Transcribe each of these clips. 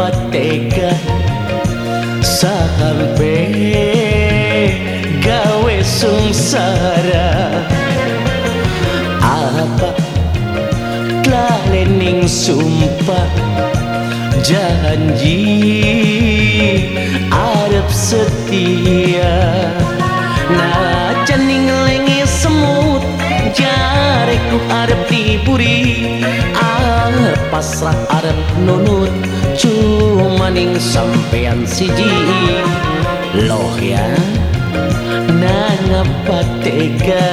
nangapa tega gawe sungsara apa klalening sumpah janji arep setia. Nah cening lengi semut jareku arep diburi arep pasrah arep nunut cumaning sampean siji. Loh ya nangapa tega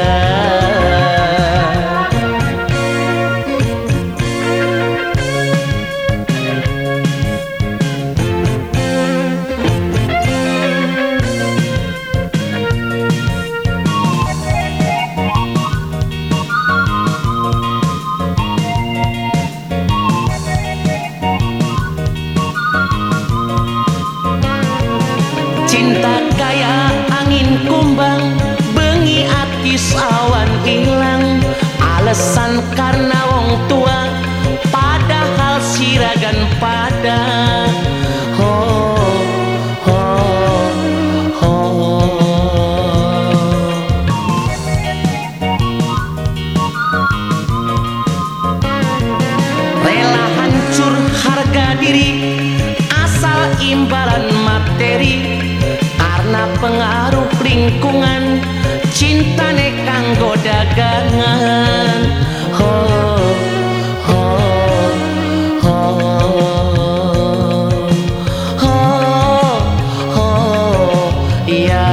Cinta kaya angin kumbang Bengi atis awan hilang Alasan karena wong tua Padahal siragan pada oh, oh, oh. Rela hancur harga diri Asal imbalan lingkungan cinta nek kanggo dagangan. Ho ho ho ho ho ya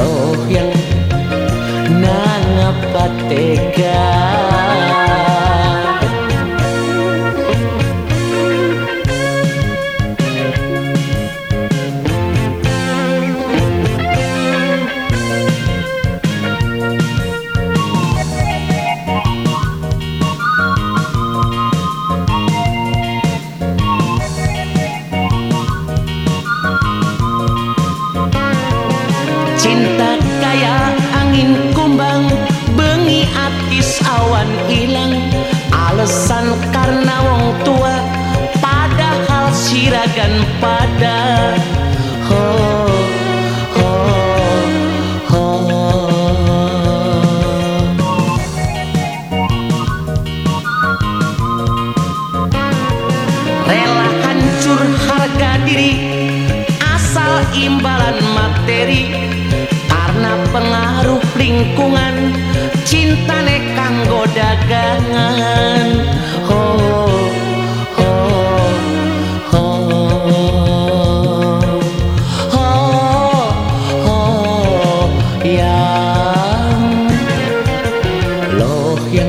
loh yang nang tega siragan pada. Oh, oh, oh. Rela hancur harga diri Asal imbalan materi. Karena pengaruh lingkungan Cinta kanggo dagangan yang loh yang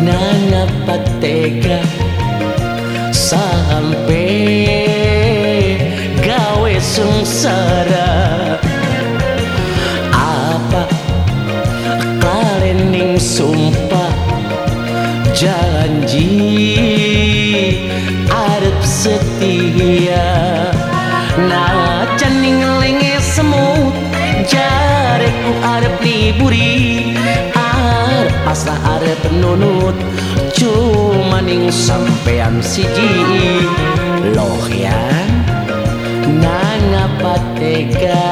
nangapa tega sampai gawe sungsara apa kalening sumpah janji arep setia jareku arep liburi arep pasrah arep nunut. Cumaning sampean siji loh ya nang apa tega